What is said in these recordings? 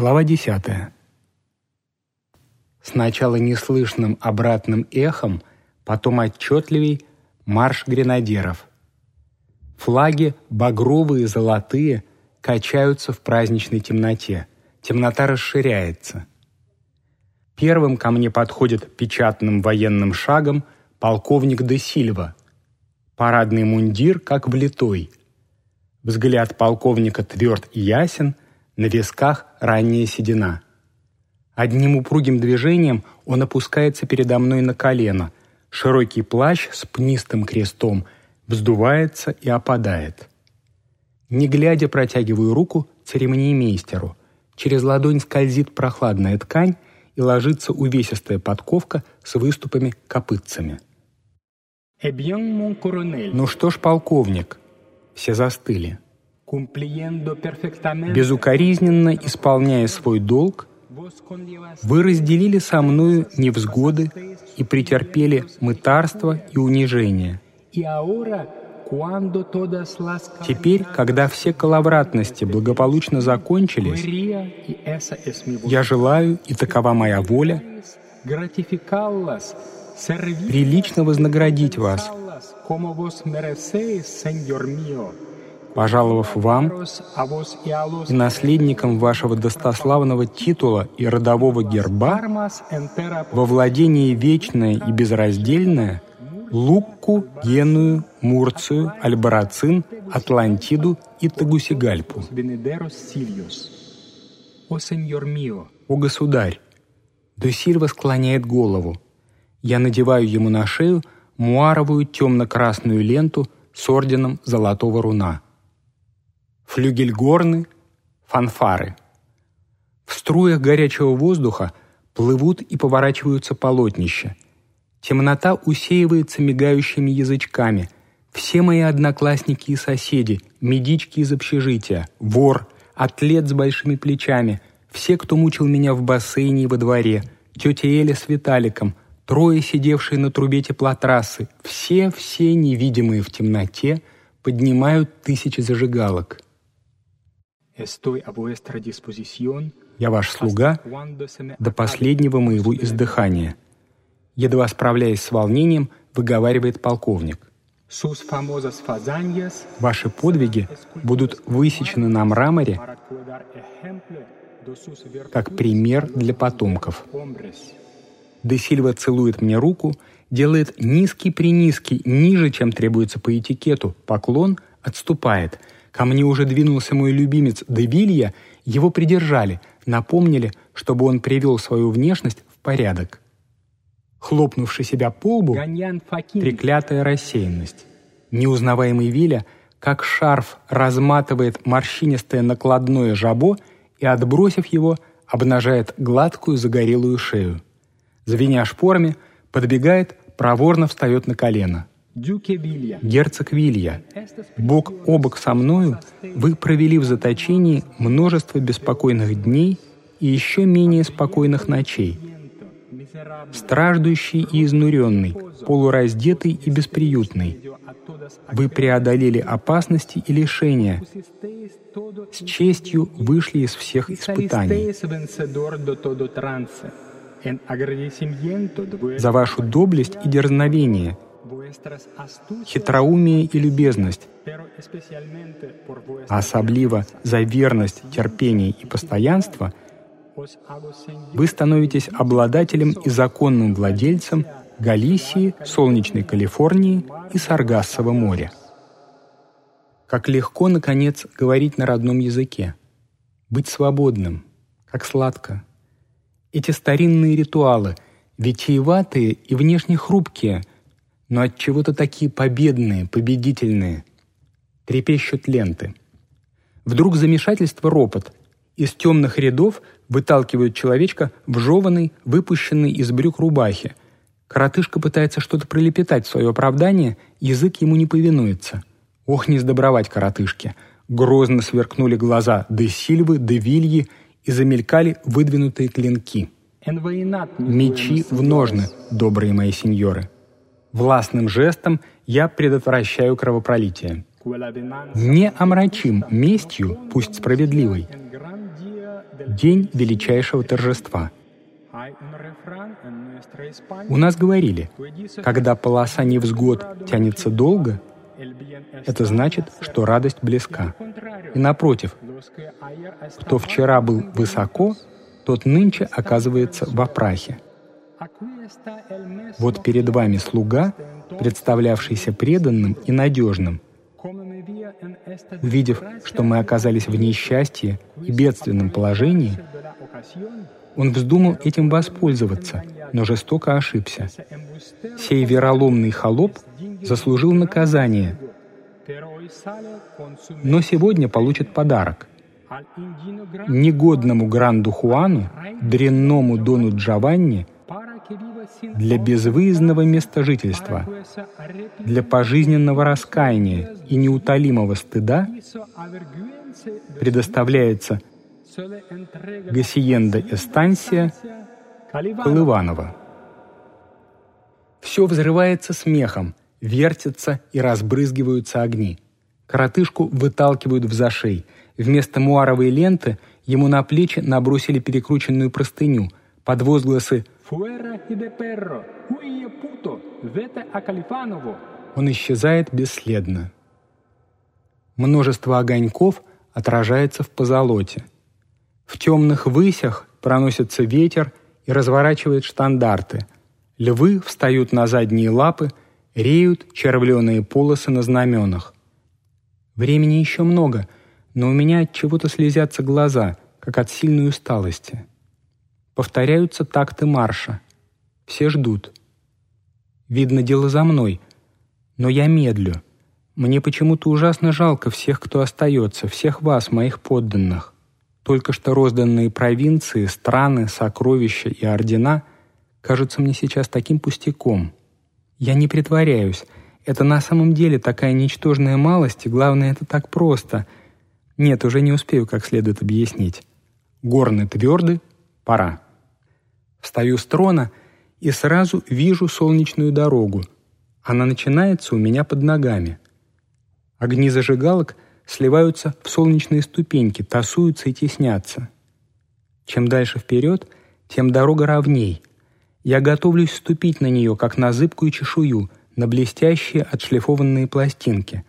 Глава 10. Сначала неслышным обратным эхом, потом отчетливей марш гренадеров. Флаги, багровые, золотые, качаются в праздничной темноте. Темнота расширяется. Первым ко мне подходит печатным военным шагом полковник де Сильва. Парадный мундир, как влитой. Взгляд полковника тверд и ясен, на висках ранняя седина. Одним упругим движением он опускается передо мной на колено. Широкий плащ с пнистым крестом вздувается и опадает. Не глядя, протягиваю руку церемониймейстеру. Через ладонь скользит прохладная ткань и ложится увесистая подковка с выступами-копытцами. «Ну что ж, полковник?» Все застыли. Безукоризненно исполняя свой долг, вы разделили со мною невзгоды и претерпели мытарство и унижение. Теперь, когда все коловратности благополучно закончились, я желаю, и такова моя воля, прилично вознаградить вас, пожаловав вам и наследникам вашего достославного титула и родового герба во владении вечное и безраздельное Лукку, Геную, Мурцию, Альбарацин, Атлантиду и Тагусигальпу. «О, государь!» Де Сильва склоняет голову. Я надеваю ему на шею муаровую темно-красную ленту с орденом золотого руна. Флюгельгорны, фанфары. В струях горячего воздуха плывут и поворачиваются полотнища. Темнота усеивается мигающими язычками. Все мои одноклассники и соседи, медички из общежития, вор, атлет с большими плечами, все, кто мучил меня в бассейне и во дворе, тетя Эля с Виталиком, трое, сидевшие на трубе теплотрассы, все-все невидимые в темноте, поднимают тысячи зажигалок. Я ваш слуга до последнего моего издыхания. Едва справляясь с волнением, выговаривает полковник. Ваши подвиги будут высечены на мраморе как пример для потомков. Де Сильва целует мне руку, делает низкий-принизкий, ниже, чем требуется по этикету, поклон, отступает. Ко мне уже двинулся мой любимец Де Вилья, его придержали, напомнили, чтобы он привел свою внешность в порядок. Хлопнувший себя по лбу, треклятая рассеянность. Неузнаваемый Виля, как шарф, разматывает морщинистое накладное жабо и, отбросив его, обнажает гладкую загорелую шею звеня шпорами, подбегает, проворно встает на колено. «Герцог Вилья, бок о бок со мною вы провели в заточении множество беспокойных дней и еще менее спокойных ночей. Страждущий и изнуренный, полураздетый и бесприютный, вы преодолели опасности и лишения, с честью вышли из всех испытаний. За вашу доблесть и дерзновение, хитроумие и любезность, особливо за верность, терпение и постоянство, вы становитесь обладателем и законным владельцем Галисии, солнечной Калифорнии и Саргассово моря. Как легко, наконец, говорить на родном языке, быть свободным, как сладко — эти старинные ритуалы, витиеватые и внешне хрупкие, но от чего-то такие победные, победительные. Трепещут ленты. Вдруг замешательство ропот. Из темных рядов выталкивают человечка в жеванной, выпущенной из брюк рубахе. Коротышка пытается что-то пролепетать в свое оправдание, язык ему не повинуется. Ох, не сдобровать коротышке. Грозно сверкнули глаза Де Сильвы, Де Вильи и замелькали выдвинутые клинки. Мечи в ножны, добрые мои сеньоры. Властным жестом я предотвращаю кровопролитие. Не омрачим местью, пусть справедливой. день величайшего торжества. У нас говорили, когда полоса невзгод тянется долго, это значит, что радость близка. И напротив, кто вчера был высоко, тот нынче оказывается в опрахе. Вот перед вами слуга, представлявшийся преданным и надежным. Увидев, что мы оказались в несчастье и бедственном положении, он вздумал этим воспользоваться, но жестоко ошибся. Сей вероломный холоп заслужил наказание, но сегодня получит подарок. Негодному Гранду Хуану, дрянному Дону Джованни для безвыездного места жительства, для пожизненного раскаяния и неутолимого стыда предоставляется Гасиенда Эстансия Колыванова. Все взрывается смехом, вертятся и разбрызгиваются огни. Коротышку выталкивают в зашей. Вместо муаровой ленты ему на плечи набросили перекрученную простыню под возгласы Он исчезает бесследно. Множество огоньков отражается в позолоте. В темных высях проносится ветер и разворачивает штандарты. Львы встают на задние лапы, реют червленые полосы на знаменах. Времени еще много, но у меня от чего-то слезятся глаза, как от сильной усталости. Повторяются такты марша. Все ждут. Видно, дело за мной, но я медлю. Мне почему-то ужасно жалко всех, кто остается, всех вас, моих подданных. Только что розданные провинции, страны, сокровища и ордена кажутся мне сейчас таким пустяком. Я не притворяюсь. Это на самом деле такая ничтожная малость, и главное, это так просто. Нет, уже не успею как следует объяснить. Горны тверды, пора. Встаю с трона и сразу вижу солнечную дорогу. Она начинается у меня под ногами. Огни зажигалок — сливаются в солнечные ступеньки, тасуются и теснятся. Чем дальше вперед, тем дорога ровней. Я готовлюсь ступить на нее, как на зыбкую чешую, на блестящие отшлифованные пластинки.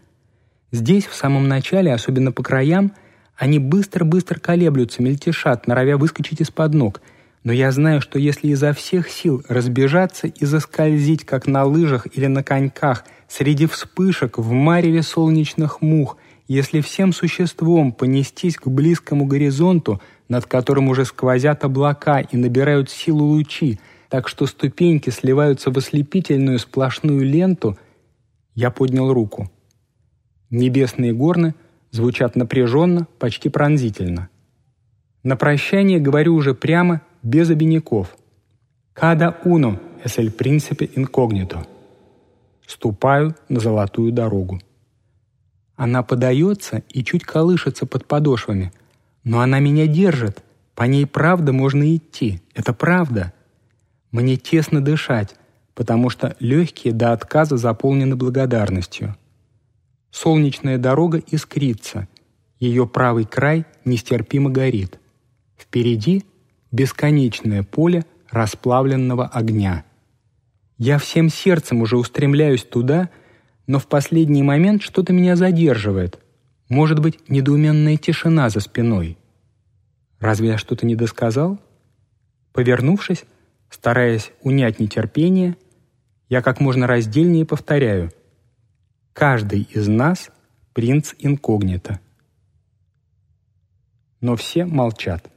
Здесь, в самом начале, особенно по краям, они быстро-быстро колеблются, мельтешат, норовя выскочить из-под ног. Но я знаю, что если изо всех сил разбежаться и заскользить, как на лыжах или на коньках, среди вспышек, в мареве солнечных мух — если всем существом понестись к близкому горизонту, над которым уже сквозят облака и набирают силу лучи, так что ступеньки сливаются в ослепительную сплошную ленту, я поднял руку. Небесные горны звучат напряженно, почти пронзительно. На прощание говорю уже прямо, без обиняков. «Cada uno es el príncipe incógnito». Ступаю на золотую дорогу. Она подается и чуть колышется под подошвами. Но она меня держит. По ней правда можно идти. Это правда. Мне тесно дышать, потому что легкие до отказа заполнены благодарностью. Солнечная дорога искрится. Ее правый край нестерпимо горит. Впереди бесконечное поле расплавленного огня. Я всем сердцем уже устремляюсь туда — но в последний момент что-то меня задерживает. Может быть, недоуменная тишина за спиной. Разве я что-то не досказал? Повернувшись, стараясь унять нетерпение, я как можно раздельнее повторяю. Каждый из нас — принц инкогнито. Но все молчат.